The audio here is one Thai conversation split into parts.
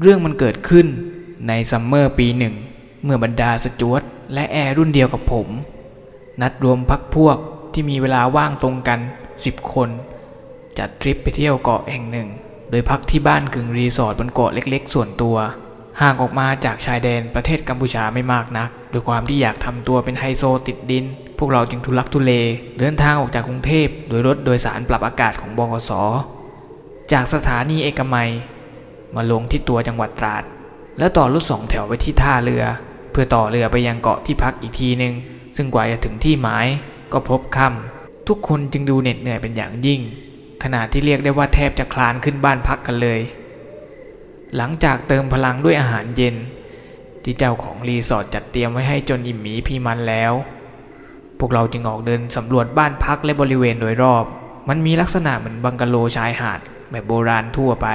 เรื่องมันเกิดขึ้นใน summer ปีหนึ่ง เมื่อบรรดาสจ๊วตและแอร์รุ่นเดียวกับผม นัดรวมพักพวกที่มีเวลาว่างตรงกัน 10 คน จัดทริปไปเที่ยวเกาะแห่งหนึ่ง โดยพักที่บ้านกึ่งรีสอร์ทบนเกาะเล็กๆ ส่วนตัว ห่างออกมาจากชายแดนประเทศกัมพูชาไม่มากนักด้วยความที่อยากทำตัวเป็นไฮโซติดดิน พวกเราจึงทุลักทุเล เดินทางออกจากกรุงเทพโดยรถโดยสารปรับอากาศของบขสจากสถานีเอกมัย มาลงที่ตัวจังหวัดตราด แล้วต่อรถสองแถวไปที่ท่าเรือ เพื่อต่อเรือไปยังเกาะที่พักอีกทีหนึ่งซึ่งกว่าจะถึงที่หมายก็พบค่ำทุกคนจึงดูเหน็ดเหนื่อยเป็นอย่างยิ่งขณะที่เรียกได้ว่าแทบจะคลานขึ้นบ้านพักกันเลย หลังจากเติมพลังด้วยอาหารเย็น ที่เจ้าของรีสอร์ทจัดเตรียมไว้ให้จนอิ่มหมีพีมันแล้ว พวกเราจึงออกเดินสำรวจบ้านพักและบริเวณโดยรอบ มันมีลักษณะเหมือนบังกะโลชายหาดแบบโบราณทั่วไป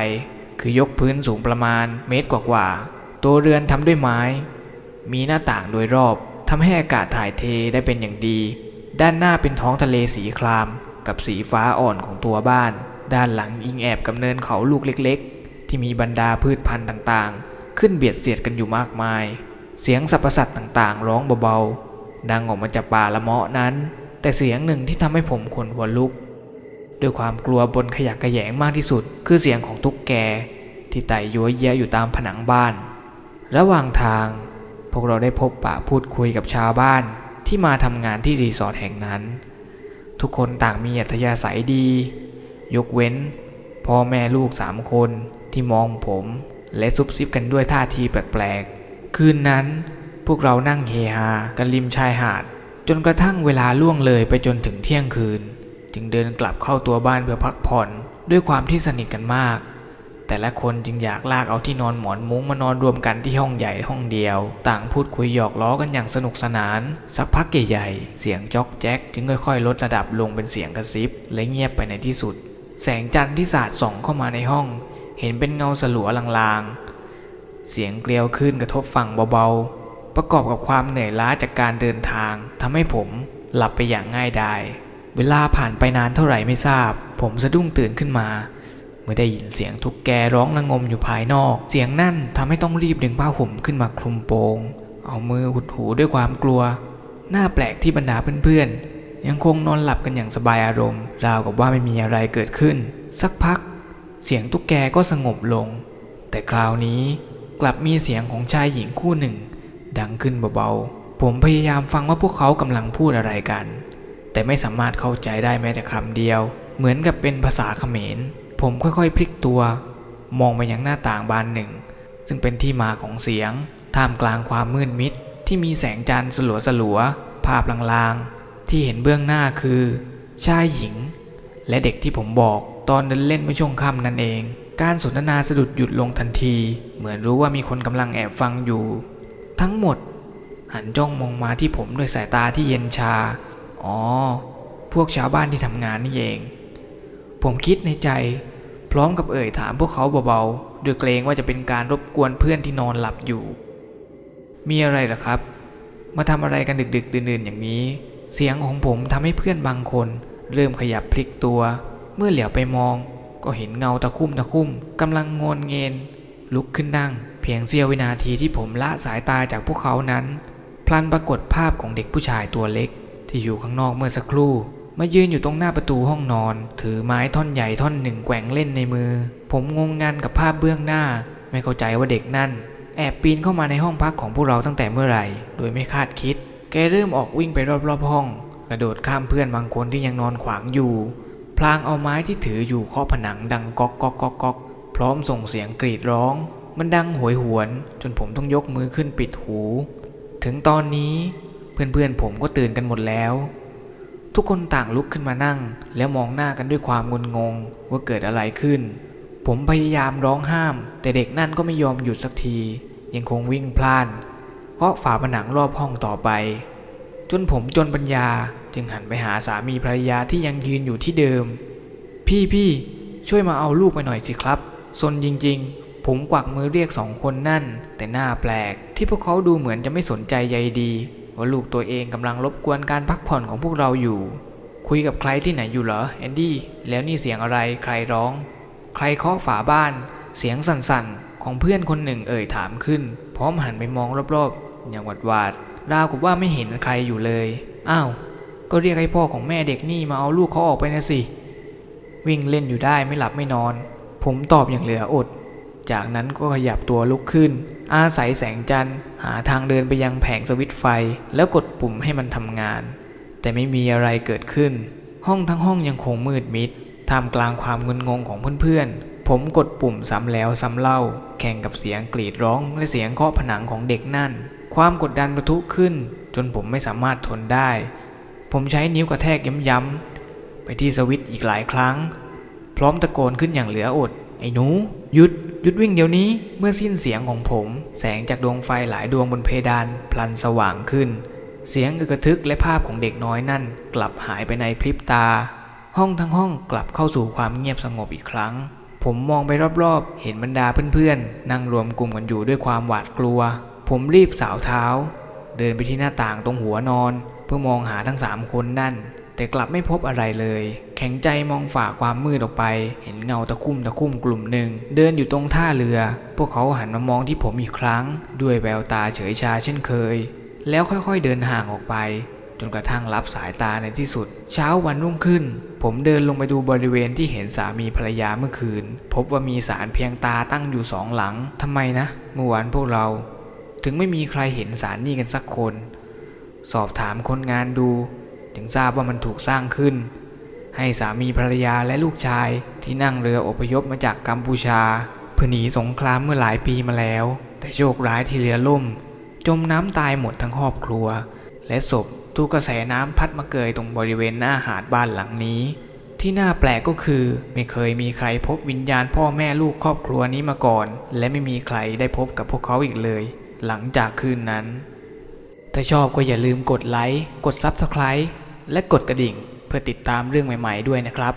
คือยกพื้นสูงประมาณเมตรกว่าๆตัวเรือนทำด้วยไม้ มีหน้าต่างโดยรอบทำให้อากาศถ่ายเทได้เป็นอย่างดี ด้านหน้าเป็นท้องทะเลสีคราม กับสีฟ้าอ่อนของตัวบ้าน ด้านหลังอิงแอบกับเนินเขาลูกเล็ก ๆ ที่มีบรรดาพืชพันธุ์ต่างๆ ขึ้นเบียดเสียดกันอยู่มากมาย เสียงสรรพสัตว์ต่างๆ ร้องเบาๆดังออกมาจากป่าละเมาะนั้น แต่เสียงหนึ่งที่ทำให้ผมขนหัวลุก ด้วยความกลัวบนขยักขยงมากที่สุด คือเสียงของตุ๊กแก ที่ไต่ยัวเยียอยู่ตามผนังบ้าน ระหว่างทาง พวกเราได้พบปะพูดคุยกับชาวบ้านที่มาทำงานที่รีสอร์ทแห่งนั้น ทุกคนต่างมีอัธยาศัยดี ยกเว้นพ่อแม่ลูกสามคนที่มองผมและซุบซิบกันด้วยท่าทีแปลกๆ คืนนั้นพวกเรานั่งเฮฮากันริมชายหาด จนกระทั่งเวลาล่วงเลยไปจนถึงเที่ยงคืน จึงเดินกลับเข้าตัวบ้านเพื่อพักผ่อนด้วยความที่สนิทกันมาก แต่ละคนจึงอยากลากเอาที่นอนหมอนมุ้งมานอนรวมกันที่ห้องใหญ่ห้องเดียว ต่างพูดคุยหยอกล้อกันอย่างสนุกสนาน สักพักใหญ่ๆเสียงจ๊อกแจ๊กจึงค่อยๆ ลดระดับลงเป็นเสียงกระซิบและเงียบไปในที่สุด แสงจันทร์ที่สาดส่องเข้ามาในห้อง เห็นเป็นเงาสลัวลางๆ เสียงเกลียวขึ้นกระทบฝั่งเบาๆประกอบกับความเหนื่อยล้าจากการเดินทางทำให้ผมหลับไปอย่างง่ายดาย เวลาผ่านไปนานเท่าไหร่ไม่ทราบ ผมสะดุ้งตื่นขึ้นมา เมื่อได้ยินเสียงทุกแกร้องระงมอยู่ภายนอก เสียงนั่นทำให้ต้องรีบดึงผ้าห่มขึ้นมาคลุมโปง เอามือหุดหูด้วยความกลัว หน้าแปลกที่บรรดาเพื่อนๆ ยังคงนอนหลับกันอย่างสบายอารมณ์ ราวกับว่าไม่มีอะไรเกิดขึ้น สักพัก เสียงตุ๊กแกก็สงบลง แต่คราวนี้กลับมีเสียงของชายหญิงคู่หนึ่ง ดังขึ้นเบาๆ ผมพยายามฟังว่าพวกเขากำลังพูดอะไรกัน แต่ไม่สามารถเข้าใจได้แม้แต่คำเดียว เหมือนกับเป็นภาษาเขมร ผมค่อยๆ พลิกตัว มองไปยังหน้าต่างบานหนึ่ง ซึ่งเป็นที่มาของเสียง ท่ามกลางความมืดมิด ที่มีแสงจันทร์สลัวสลัวๆภาพลางๆ ที่เห็นเบื้องหน้าคือ ชายหญิง และเด็กที่ผมบอกตอนเดินเล่นเมื่อช่วงค่ำนั่นเอง การสนทนาสะดุดหยุดลงทันที เหมือนรู้ว่ามีคนกำลังแอบฟังอยู่ ทั้งหมด หันจ้องมองมาที่ผมด้วยสายตาที่เย็นชา อ๋อ พวกชาวบ้านที่ทำงานนี่เอง ผมคิดในใจ พร้อมกับเอ่ยถามพวกเขาเบาๆด้วยเกรงว่าจะเป็นการรบกวนเพื่อนที่นอนหลับอยู่ มีอะไรเหรอครับ มาทำอะไรกันดึกๆ ดื่นๆอย่างนี้ เสียงของผมทำให้เพื่อนบางคน เริ่มขยับพลิกตัว เมื่อเหลียวไปมอง ก็เห็นเงาตะคุ่มตะคุ่มกำลังงอนเงินลุกขึ้นนั่ง เพียงเสี้ยววินาทีที่ผมละสายตาจากพวกเขานั้น พลันปรากฏภาพของเด็กผู้ชายตัวเล็ก ที่อยู่ข้างนอกเมื่อสักครู่ มายืนอยู่ตรงหน้าประตูห้องนอน ถือไม้ท่อนใหญ่ท่อนหนึ่งแกว่งเล่นในมือ ผมงงงันกับภาพเบื้องหน้า ไม่เข้าใจว่าเด็กนั่น แอบปีนเข้ามาในห้องพักของพวกเราตั้งแต่เมื่อไหร่ โดยไม่คาดคิด แกเริ่มออกวิ่งไปรอบๆห้อง กระโดดข้ามเพื่อนบางคนที่ยังนอนขวางอยู่ พลางเอาไม้ที่ถืออยู่เคาะผนังดังก๊อกก๊อกก๊อกก๊อกพร้อมส่งเสียงกรีดร้อง มันดังโหยหวน จนผมต้องยกมือขึ้นปิดหู ถึงตอนนี้ เพื่อนๆผมก็ตื่นกันหมดแล้ว ทุกคนต่างลุกขึ้นมานั่ง แล้วมองหน้ากันด้วยความงุนงงว่าเกิดอะไรขึ้น ผมพยายามร้องห้าม แต่เด็กนั่นก็ไม่ยอมหยุดสักที ยังคงวิ่งพล่านเคาะฝาผนังรอบห้องต่อไป จนผมจนปัญญาจึงหันไปหาสามีภรรยาที่ยังยืนอยู่ที่เดิม พี่พี่ช่วยมาเอาลูกไปหน่อยสิครับซนจริงๆ ผมกวักมือเรียกสองคนนั่น แต่หน้าแปลกที่พวกเขาดูเหมือนจะไม่สนใจใยดี ว่าลูกตัวเองกำลังรบกวนการพักผ่อนของพวกเราอยู่ คุยกับใครที่ไหนอยู่เหรอแอนดี้แล้วนี่เสียงอะไรใครร้อง ใครเคาะฝาบ้าน เสียงสั่นๆ ของเพื่อนคนหนึ่งเอ่ยถามขึ้น พร้อมหันไปมองรอบๆ อย่างหวาดหวาดราวกับว่าไม่เห็นใครอยู่เลยอ้าวก็เรียกให้พ่อของแม่เด็กนี่มาเอาลูกเขาออกไปนะสิ วิ่งเล่นอยู่ได้ไม่หลับไม่นอน ผมตอบอย่างเหลืออด จากนั้นก็ขยับตัวลุกขึ้น อาศัยแสงจันทร์หาทางเดินไปยังแผงสวิตไฟ แล้วกดปุ่มให้มันทำงาน แต่ไม่มีอะไรเกิดขึ้น ห้องทั้งห้องยังคงมืดมิดท่ามกลางความงุนงงของเพื่อนๆ ผมกดปุ่มซ้ำแล้วซ้ำเล่า แข่งกับเสียงกรีดร้องและเสียงเคาะผนังของเด็กนั่น ความกดดันประทุขึ้น จนผมไม่สามารถทนได้ ผมใช้นิ้วกระแทกย้ำๆไปที่สวิตอีกหลายครั้ง พร้อมตะโกนขึ้นอย่างเหลืออด ไอ้หนูหยุดหยุดวิ่งเดี๋ยวนี้เมื่อสิ้นเสียงของผม แสงจากดวงไฟหลายดวงบนเพดานพลันสว่างขึ้น เสียงอึกระทึกและภาพของเด็กน้อยนั่น กลับหายไปในพริบตา ห้องทั้งห้องกลับเข้าสู่ความเงียบสงบอีกครั้ง ผมมองไปรอบๆ เห็นบรรดาเพื่อนๆ นั่งรวมกลุ่มกันอยู่ด้วยความหวาดกลัว ผมรีบสาวเท้า เดินไปที่หน้าต่างตรงหัวนอน เพื่อมองหาทั้งสามคนนั่น แต่กลับไม่พบอะไรเลย แข็งใจมองฝ่าความมืดออกไป เห็นเงาตะคุ่มตะคุ่มกลุ่มหนึ่ง เดินอยู่ตรงท่าเรือ พวกเขาหันมามองที่ผมอีกครั้ง ด้วยแววตาเฉยชาเช่นเคย แล้วค่อยๆเดินห่างออกไป จนกระทั่งรับสายตาในที่สุด เช้าวันรุ่งขึ้น ผมเดินลงไปดูบริเวณที่เห็นสามีภรรยาเมื่อคืน พบว่ามีสารเพียงตาตั้งอยู่สองหลังทำไมนะเมื่อวานพวกเรา ถึงไม่มีใครเห็นสารนี่กันสักคน สอบถามคนงานดู ถึงทราบว่ามันถูกสร้างขึ้น ให้สามีภรรยาและลูกชายที่นั่งเรืออพยพมาจากกัมพูชาเพื่อหนีสงครามเมื่อหลายปีมาแล้ว แต่โชคร้ายที่เรือล่ม จมน้ำตายหมดทั้งครอบครัว และศพถูกกระแสน้ำพัดมาเกยตรงบริเวณหน้าหาดบ้านหลังนี้ ที่น่าแปลกก็คือ ไม่เคยมีใครพบวิญญาณพ่อแม่ลูกครอบครัวนี้มาก่อน และไม่มีใครได้พบกับพวกเขาอีกเลย หลังจากคืนนั้น ถ้าชอบก็อย่าลืมกดไลค์กด Subscribe และกดกระดิ่งเพื่อติดตามเรื่องใหม่ ๆ ด้วยนะครับ